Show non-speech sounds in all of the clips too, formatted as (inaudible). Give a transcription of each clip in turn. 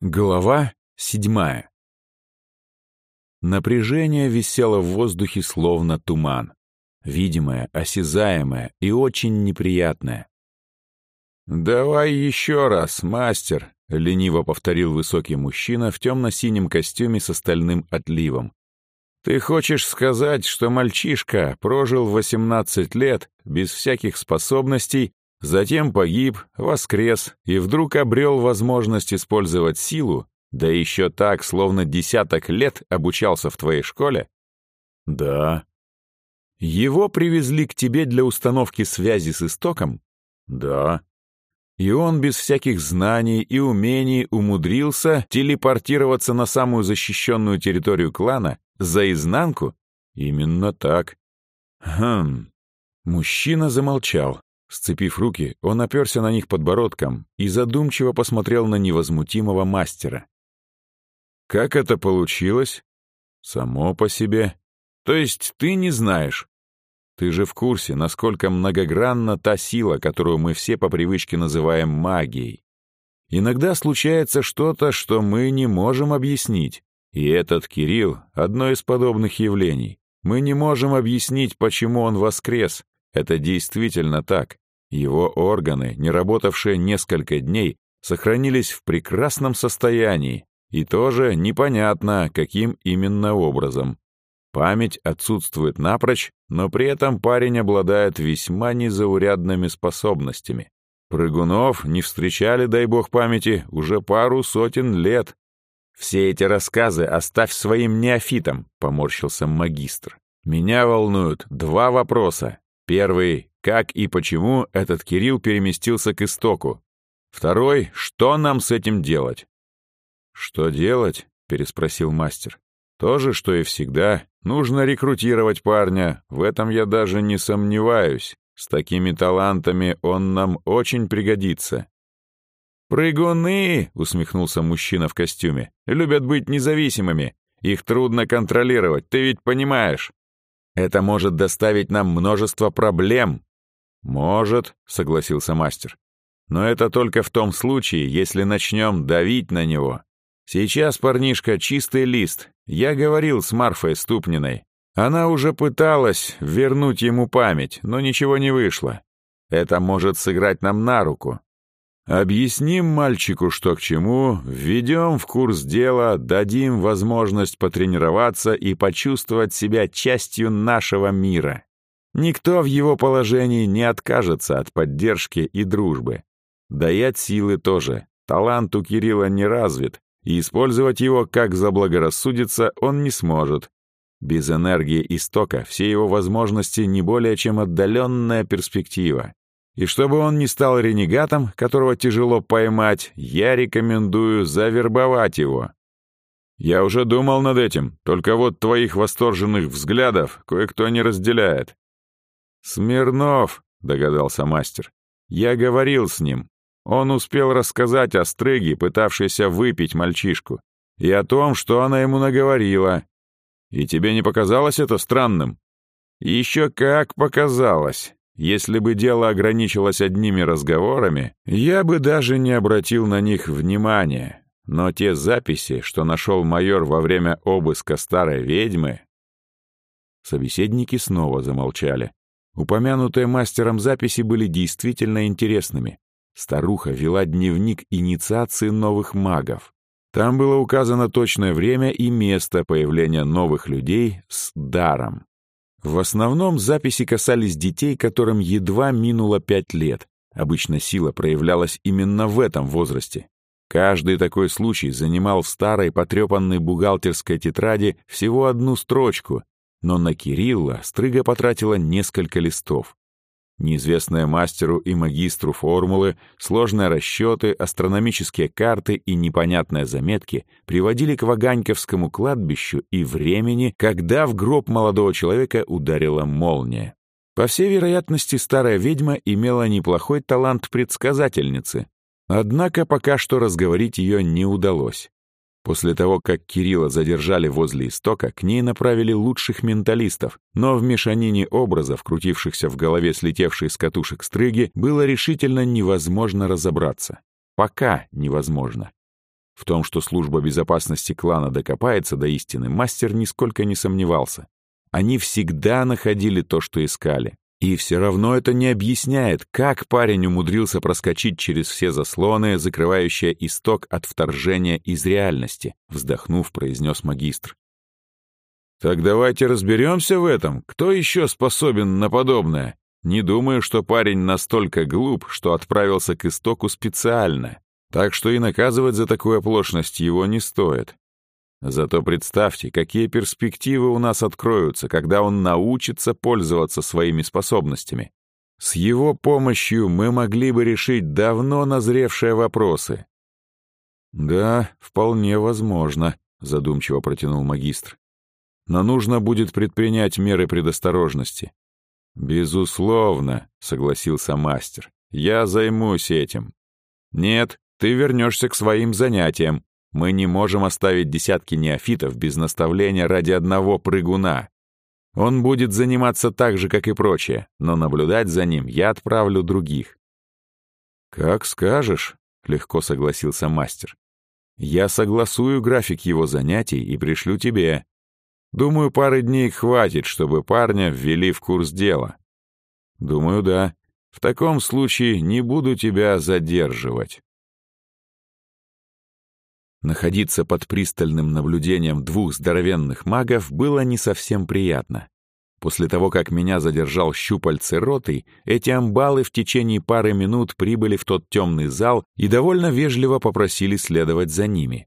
Глава седьмая. Напряжение висело в воздухе словно туман. Видимое, осязаемое и очень неприятное. «Давай еще раз, мастер», — лениво повторил высокий мужчина в темно-синем костюме с остальным отливом. «Ты хочешь сказать, что мальчишка прожил 18 лет без всяких способностей Затем погиб, воскрес и вдруг обрел возможность использовать силу, да еще так, словно десяток лет обучался в твоей школе? Да. Его привезли к тебе для установки связи с истоком? Да. И он без всяких знаний и умений умудрился телепортироваться на самую защищенную территорию клана, за изнанку? Именно так. Хм. Мужчина замолчал, Сцепив руки, он оперся на них подбородком и задумчиво посмотрел на невозмутимого мастера. «Как это получилось?» «Само по себе. То есть ты не знаешь?» «Ты же в курсе, насколько многогранна та сила, которую мы все по привычке называем магией. Иногда случается что-то, что мы не можем объяснить, и этот Кирилл — одно из подобных явлений. Мы не можем объяснить, почему он воскрес, это действительно так. Его органы, не работавшие несколько дней, сохранились в прекрасном состоянии, и тоже непонятно, каким именно образом. Память отсутствует напрочь, но при этом парень обладает весьма незаурядными способностями. Прыгунов не встречали, дай бог памяти, уже пару сотен лет. «Все эти рассказы оставь своим неофитам», — поморщился магистр. «Меня волнуют два вопроса. Первый — как и почему этот Кирилл переместился к истоку? Второй — что нам с этим делать? «Что делать?» — переспросил мастер. «То же, что и всегда. Нужно рекрутировать парня. В этом я даже не сомневаюсь. С такими талантами он нам очень пригодится». «Прыгуны!» — усмехнулся мужчина в костюме. «Любят быть независимыми. Их трудно контролировать, ты ведь понимаешь. Это может доставить нам множество проблем». «Может», — согласился мастер. «Но это только в том случае, если начнем давить на него. Сейчас парнишка чистый лист. Я говорил с Марфой Ступниной. Она уже пыталась вернуть ему память, но ничего не вышло. Это может сыграть нам на руку. Объясним мальчику, что к чему, введем в курс дела, дадим возможность потренироваться и почувствовать себя частью нашего мира. Никто в его положении не откажется от поддержки и дружбы. Да и от силы тоже. Талант у Кирилла не развит, и использовать его как заблагорассудится он не сможет. Без энергии истока все его возможности не более чем отдаленная перспектива. И чтобы он не стал ренегатом, которого тяжело поймать, я рекомендую завербовать его. Я уже думал над этим, только вот твоих восторженных взглядов кое-кто не разделяет. «Смирнов», — догадался мастер. «Я говорил с ним. Он успел рассказать о стрыге, пытавшейся выпить мальчишку, и о том, что она ему наговорила. И тебе не показалось это странным?» «Еще как показалось. Если бы дело ограничилось одними разговорами, я бы даже не обратил на них внимания. Но те записи, что нашел майор во время обыска старой ведьмы... Собеседники снова замолчали. Упомянутые мастером записи были действительно интересными. Старуха вела дневник инициации новых магов. Там было указано точное время и место появления новых людей с даром. В основном записи касались детей, которым едва минуло пять лет. Обычно сила проявлялась именно в этом возрасте. Каждый такой случай занимал в старой потрепанной бухгалтерской тетради всего одну строчку, но на Кирилла Стрыга потратила несколько листов. Неизвестные мастеру и магистру формулы, сложные расчеты, астрономические карты и непонятные заметки приводили к Ваганьковскому кладбищу и времени, когда в гроб молодого человека ударила молния. По всей вероятности, старая ведьма имела неплохой талант предсказательницы, однако пока что разговорить ее не удалось. После того, как Кирилла задержали возле истока, к ней направили лучших менталистов, но в мешанине образов, крутившихся в голове слетевшей с катушек стрыги, было решительно невозможно разобраться. Пока невозможно. В том, что служба безопасности клана докопается до истины, мастер нисколько не сомневался. Они всегда находили то, что искали. И все равно это не объясняет, как парень умудрился проскочить через все заслоны, закрывающие исток от вторжения из реальности, вздохнув, произнес магистр. Так давайте разберемся в этом. Кто еще способен на подобное? Не думаю, что парень настолько глуп, что отправился к истоку специально. Так что и наказывать за такую оплошность его не стоит. Зато представьте, какие перспективы у нас откроются, когда он научится пользоваться своими способностями. С его помощью мы могли бы решить давно назревшие вопросы. «Да, вполне возможно», — задумчиво протянул магистр. «Но нужно будет предпринять меры предосторожности». «Безусловно», — согласился мастер. «Я займусь этим». «Нет, ты вернешься к своим занятиям. Мы не можем оставить десятки неофитов без наставления ради одного прыгуна. Он будет заниматься так же, как и прочие, но наблюдать за ним я отправлю других». «Как скажешь», — легко согласился мастер. «Я согласую график его занятий и пришлю тебе. Думаю, пары дней хватит, чтобы парня ввели в курс дела». «Думаю, да. В таком случае не буду тебя задерживать». Находиться под пристальным наблюдением двух здоровенных магов было не совсем приятно. После того, как меня задержал щупальце роты, эти амбалы в течение пары минут прибыли в тот темный зал и довольно вежливо попросили следовать за ними.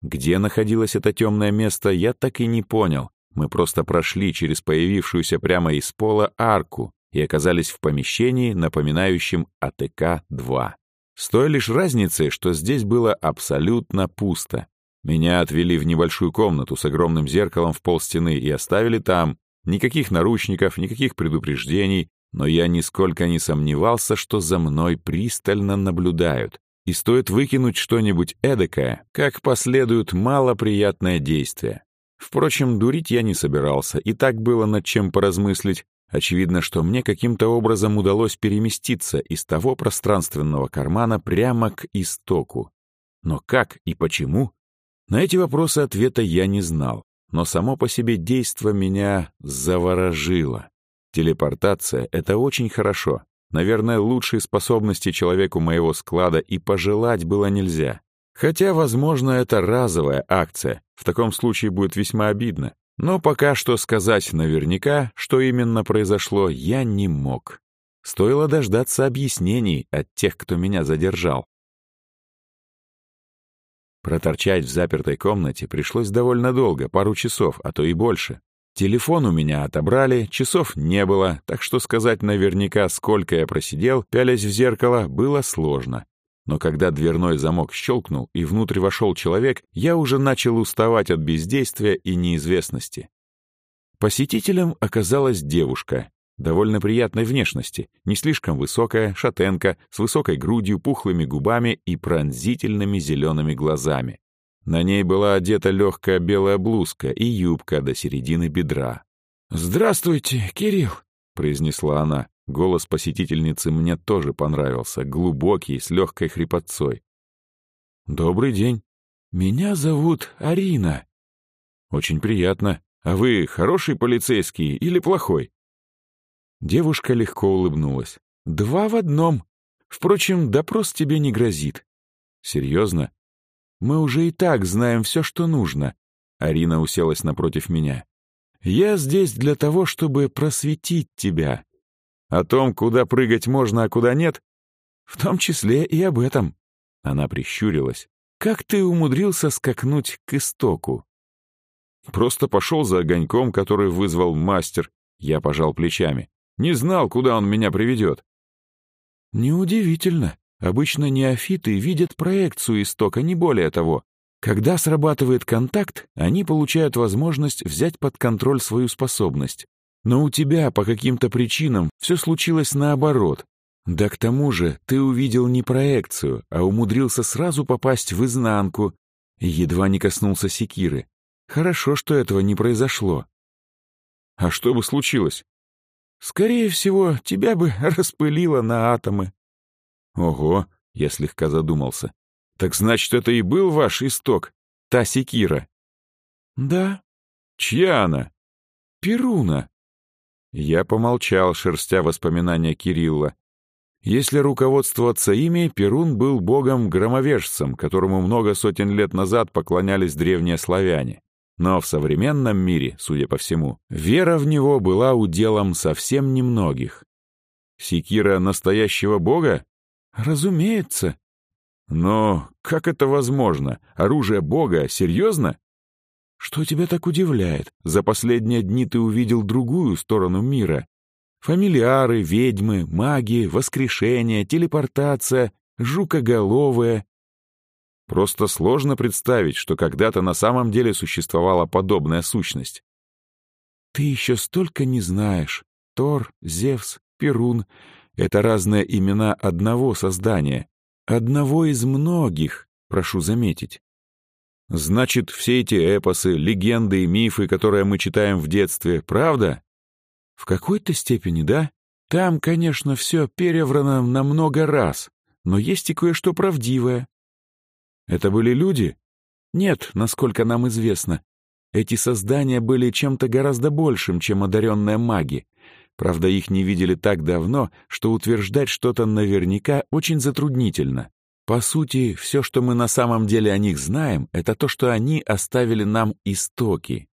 Где находилось это темное место, я так и не понял. Мы просто прошли через появившуюся прямо из пола арку и оказались в помещении, напоминающем АТК-2. С той лишь разницей, что здесь было абсолютно пусто. Меня отвели в небольшую комнату с огромным зеркалом в полстены и оставили там. Никаких наручников, никаких предупреждений, но я нисколько не сомневался, что за мной пристально наблюдают. И стоит выкинуть что-нибудь эдакое, как последует малоприятное действие. Впрочем, дурить я не собирался, и так было над чем поразмыслить, Очевидно, что мне каким-то образом удалось переместиться из того пространственного кармана прямо к истоку. Но как и почему? На эти вопросы ответа я не знал, но само по себе действо меня заворожило. Телепортация — это очень хорошо. Наверное, лучшие способности человеку моего склада и пожелать было нельзя. Хотя, возможно, это разовая акция. В таком случае будет весьма обидно. Но пока что сказать наверняка, что именно произошло, я не мог. Стоило дождаться объяснений от тех, кто меня задержал. Проторчать в запертой комнате пришлось довольно долго, пару часов, а то и больше. Телефон у меня отобрали, часов не было, так что сказать наверняка, сколько я просидел, пялясь в зеркало, было сложно. Но когда дверной замок щелкнул и внутрь вошел человек, я уже начал уставать от бездействия и неизвестности. Посетителем оказалась девушка, довольно приятной внешности, не слишком высокая, шатенка, с высокой грудью, пухлыми губами и пронзительными зелеными глазами. На ней была одета легкая белая блузка и юбка до середины бедра. «Здравствуйте, Кирилл», — произнесла она. Голос посетительницы мне тоже понравился, глубокий, с легкой хрипотцой. «Добрый день. Меня зовут Арина». «Очень приятно. А вы хороший полицейский или плохой?» Девушка легко улыбнулась. «Два в одном. Впрочем, допрос тебе не грозит». «Серьезно? Мы уже и так знаем все, что нужно». Арина уселась напротив меня. «Я здесь для того, чтобы просветить тебя, о том, куда прыгать можно, а куда нет? В том числе и об этом. Она прищурилась. Как ты умудрился скакнуть к истоку? Просто пошел за огоньком, который вызвал мастер. Я пожал плечами. Не знал, куда он меня приведет. Неудивительно. Обычно неофиты видят проекцию истока, не более того. Когда срабатывает контакт, они получают возможность взять под контроль свою способность. Но у тебя по каким-то причинам все случилось наоборот. Да к тому же ты увидел не проекцию, а умудрился сразу попасть в изнанку едва не коснулся секиры. Хорошо, что этого не произошло. А что бы случилось? Скорее всего, тебя бы (laughs) распылило на атомы. Ого, я слегка задумался. Так значит, это и был ваш исток, та секира? Да. Чья она? Перуна. Я помолчал, шерстя воспоминания Кирилла. Если руководствоваться ими, Перун был богом-громовержцем, которому много сотен лет назад поклонялись древние славяне. Но в современном мире, судя по всему, вера в него была уделом совсем немногих. Секира настоящего бога? Разумеется. Но как это возможно? Оружие бога? Серьезно? Что тебя так удивляет? За последние дни ты увидел другую сторону мира. Фамилиары, ведьмы, маги, воскрешение, телепортация, жукоголовые. Просто сложно представить, что когда-то на самом деле существовала подобная сущность. Ты еще столько не знаешь. Тор, Зевс, Перун — это разные имена одного создания. Одного из многих, прошу заметить. Значит, все эти эпосы, легенды и мифы, которые мы читаем в детстве, правда? В какой-то степени, да. Там, конечно, все переврано на много раз, но есть и кое-что правдивое. Это были люди? Нет, насколько нам известно. Эти создания были чем-то гораздо большим, чем одаренные маги. Правда, их не видели так давно, что утверждать что-то наверняка очень затруднительно. По сути, все, что мы на самом деле о них знаем, это то, что они оставили нам истоки.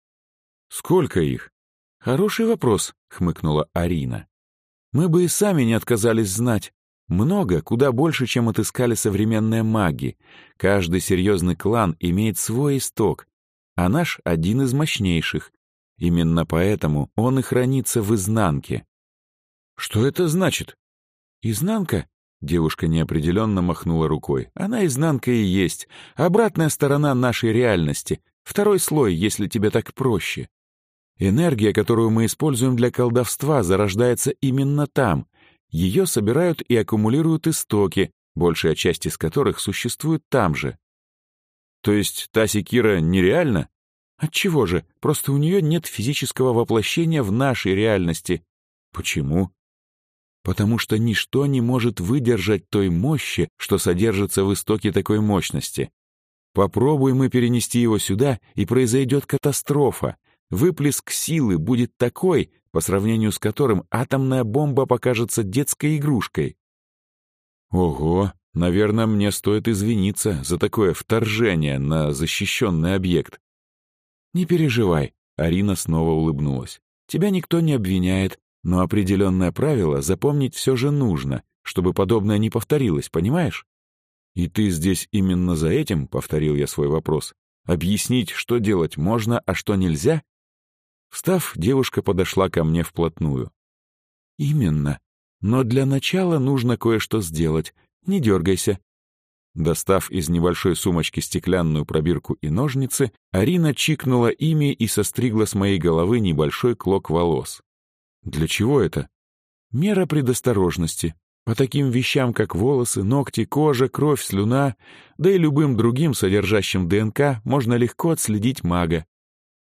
Сколько их? Хороший вопрос, хмыкнула Арина. Мы бы и сами не отказались знать. Много, куда больше, чем отыскали современные маги. Каждый серьезный клан имеет свой исток, а наш — один из мощнейших. Именно поэтому он и хранится в изнанке. Что это значит? Изнанка Девушка неопределенно махнула рукой. Она изнанка и есть. Обратная сторона нашей реальности. Второй слой, если тебе так проще. Энергия, которую мы используем для колдовства, зарождается именно там. Ее собирают и аккумулируют истоки, большая часть из которых существует там же. То есть та секира нереальна? Отчего же? Просто у нее нет физического воплощения в нашей реальности. Почему? Потому что ничто не может выдержать той мощи, что содержится в истоке такой мощности. Попробуем мы перенести его сюда, и произойдет катастрофа. Выплеск силы будет такой, по сравнению с которым атомная бомба покажется детской игрушкой. Ого, наверное, мне стоит извиниться за такое вторжение на защищенный объект. Не переживай, Арина снова улыбнулась. Тебя никто не обвиняет, но определенное правило запомнить все же нужно, чтобы подобное не повторилось, понимаешь? «И ты здесь именно за этим?» — повторил я свой вопрос. «Объяснить, что делать можно, а что нельзя?» Встав, девушка подошла ко мне вплотную. «Именно. Но для начала нужно кое-что сделать. Не дергайся». Достав из небольшой сумочки стеклянную пробирку и ножницы, Арина чикнула ими и состригла с моей головы небольшой клок волос. Для чего это? Мера предосторожности. По таким вещам, как волосы, ногти, кожа, кровь, слюна, да и любым другим содержащим ДНК, можно легко отследить мага.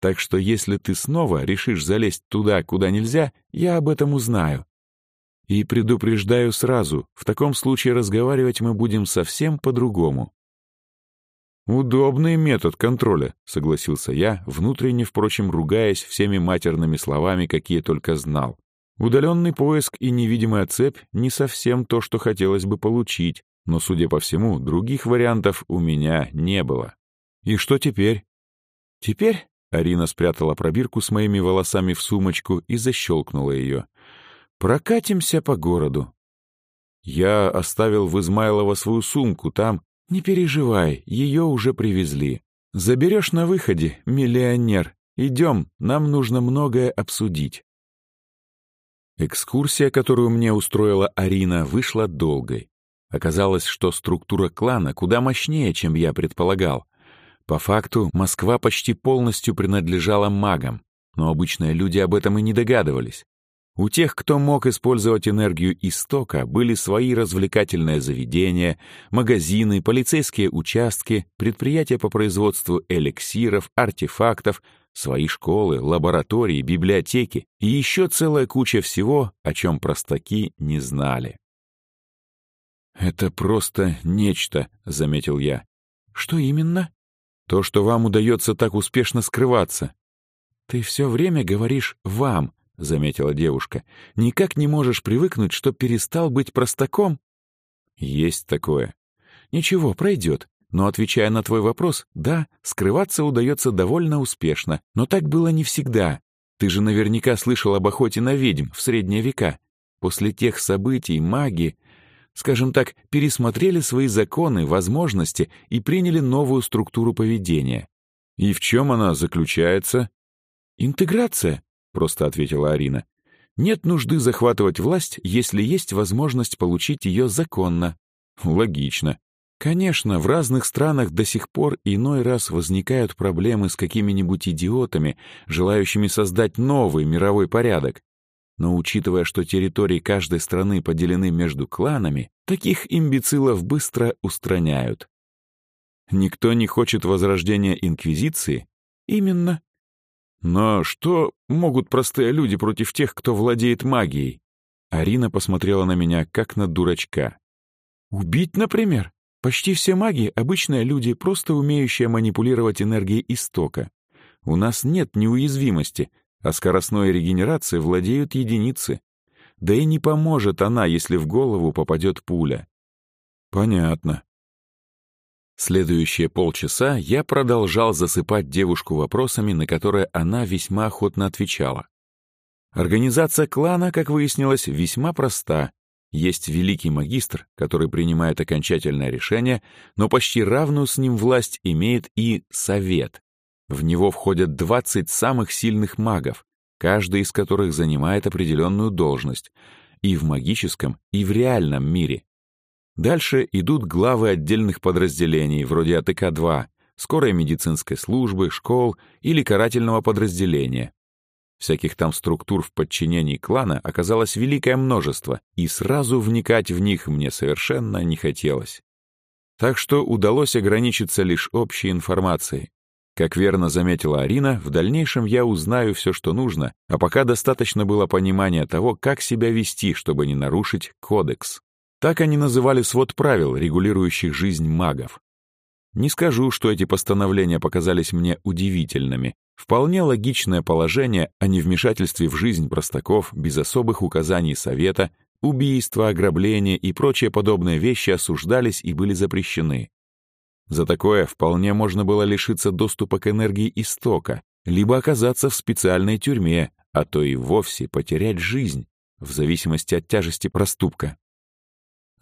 Так что если ты снова решишь залезть туда, куда нельзя, я об этом узнаю. И предупреждаю сразу, в таком случае разговаривать мы будем совсем по-другому. «Удобный метод контроля», — согласился я, внутренне, впрочем, ругаясь всеми матерными словами, какие только знал. Удаленный поиск и невидимая цепь — не совсем то, что хотелось бы получить, но, судя по всему, других вариантов у меня не было. И что теперь? Теперь Арина спрятала пробирку с моими волосами в сумочку и защелкнула ее. «Прокатимся по городу». Я оставил в Измайлово свою сумку там, «Не переживай, ее уже привезли. Заберешь на выходе, миллионер. Идем, нам нужно многое обсудить». Экскурсия, которую мне устроила Арина, вышла долгой. Оказалось, что структура клана куда мощнее, чем я предполагал. По факту, Москва почти полностью принадлежала магам, но обычные люди об этом и не догадывались. У тех, кто мог использовать энергию истока, были свои развлекательные заведения, магазины, полицейские участки, предприятия по производству эликсиров, артефактов, свои школы, лаборатории, библиотеки и еще целая куча всего, о чем простаки не знали. «Это просто нечто», — заметил я. Что именно? То, что вам удается так успешно скрываться. Ты все время говоришь «вам», — заметила девушка. Никак не можешь привыкнуть, что перестал быть простаком? Есть такое. Ничего, пройдет. Но, отвечая на твой вопрос, да, скрываться удается довольно успешно, но так было не всегда. Ты же наверняка слышал об охоте на ведьм в средние века. После тех событий маги, скажем так, пересмотрели свои законы, возможности и приняли новую структуру поведения. И в чем она заключается? Интеграция, просто ответила Арина. Нет нужды захватывать власть, если есть возможность получить ее законно. Логично. Конечно, в разных странах до сих пор иной раз возникают проблемы с какими-нибудь идиотами, желающими создать новый мировой порядок. Но учитывая, что территории каждой страны поделены между кланами, таких имбецилов быстро устраняют. Никто не хочет возрождения Инквизиции? Именно. Но что могут простые люди против тех, кто владеет магией? Арина посмотрела на меня, как на дурачка. Убить, например? Почти все маги — обычные люди, просто умеющие манипулировать энергией истока. У нас нет неуязвимости, а скоростной регенерацией владеют единицы. Да и не поможет она, если в голову попадет пуля. Понятно. Следующие полчаса я продолжал засыпать девушку вопросами, на которые она весьма охотно отвечала. Организация клана, как выяснилось, весьма проста есть великий магистр, который принимает окончательное решение, но почти равную с ним власть имеет и совет. В него входят 20 самых сильных магов, каждый из которых занимает определенную должность и в магическом, и в реальном мире. Дальше идут главы отдельных подразделений, вроде АТК-2, скорой медицинской службы, школ или карательного подразделения, Всяких там структур в подчинении клана оказалось великое множество, и сразу вникать в них мне совершенно не хотелось. Так что удалось ограничиться лишь общей информацией. Как верно заметила Арина, в дальнейшем я узнаю все, что нужно, а пока достаточно было понимания того, как себя вести, чтобы не нарушить кодекс. Так они называли свод правил, регулирующих жизнь магов. Не скажу, что эти постановления показались мне удивительными, Вполне логичное положение о невмешательстве в жизнь простаков без особых указаний совета, убийства, ограбления и прочие подобные вещи осуждались и были запрещены. За такое вполне можно было лишиться доступа к энергии истока, либо оказаться в специальной тюрьме, а то и вовсе потерять жизнь, в зависимости от тяжести проступка.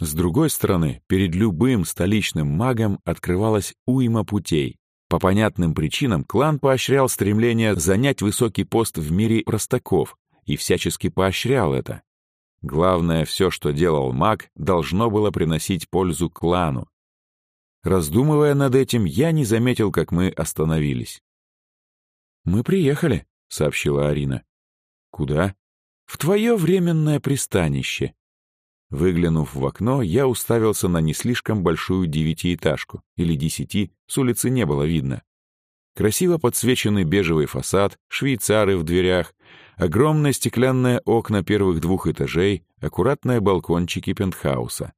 С другой стороны, перед любым столичным магом открывалась уйма путей, по понятным причинам клан поощрял стремление занять высокий пост в мире простаков и всячески поощрял это. Главное, все, что делал маг, должно было приносить пользу клану. Раздумывая над этим, я не заметил, как мы остановились. «Мы приехали», — сообщила Арина. «Куда?» «В твое временное пристанище. Выглянув в окно, я уставился на не слишком большую девятиэтажку, или десяти, с улицы не было видно. Красиво подсвеченный бежевый фасад, швейцары в дверях, огромные стеклянные окна первых двух этажей, аккуратные балкончики пентхауса.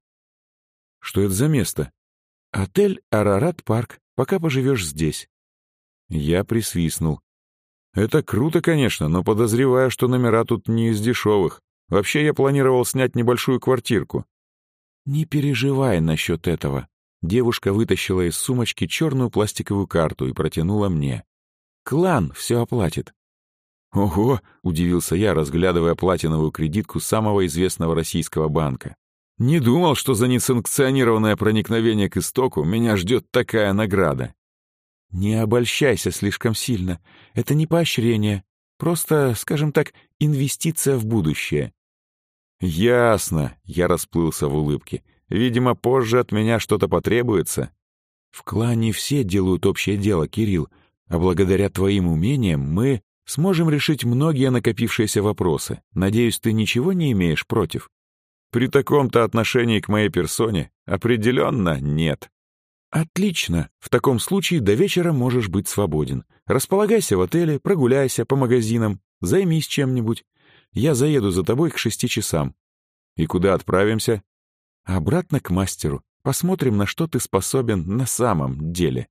Что это за место? Отель «Арарат Парк», пока поживешь здесь. Я присвистнул. Это круто, конечно, но подозреваю, что номера тут не из дешевых. Вообще я планировал снять небольшую квартирку». «Не переживай насчет этого». Девушка вытащила из сумочки черную пластиковую карту и протянула мне. «Клан все оплатит». «Ого!» — удивился я, разглядывая платиновую кредитку самого известного российского банка. «Не думал, что за несанкционированное проникновение к истоку меня ждет такая награда». «Не обольщайся слишком сильно. Это не поощрение. Просто, скажем так, инвестиция в будущее. «Ясно», — я расплылся в улыбке. «Видимо, позже от меня что-то потребуется». «В клане все делают общее дело, Кирилл, а благодаря твоим умениям мы сможем решить многие накопившиеся вопросы. Надеюсь, ты ничего не имеешь против?» «При таком-то отношении к моей персоне определенно нет». «Отлично. В таком случае до вечера можешь быть свободен. Располагайся в отеле, прогуляйся по магазинам, займись чем-нибудь. Я заеду за тобой к шести часам. И куда отправимся? Обратно к мастеру. Посмотрим, на что ты способен на самом деле.